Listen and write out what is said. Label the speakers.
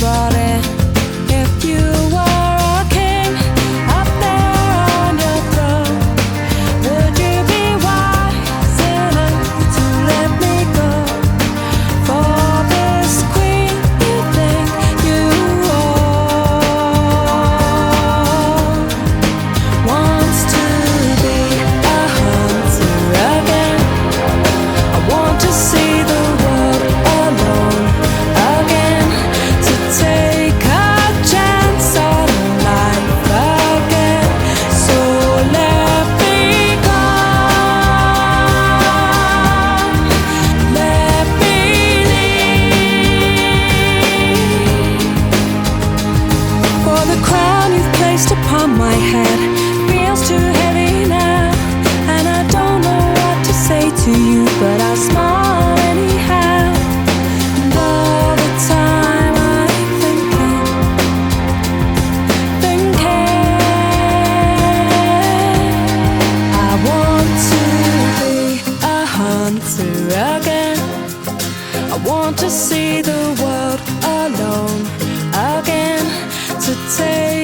Speaker 1: the crown you've placed upon my head feels too heavy now, and I don't know what to say to you, but I'll smile anyhow. And all the time I'm thinking, thinking, I want to be a hunter again. I want to see the world alone again. To take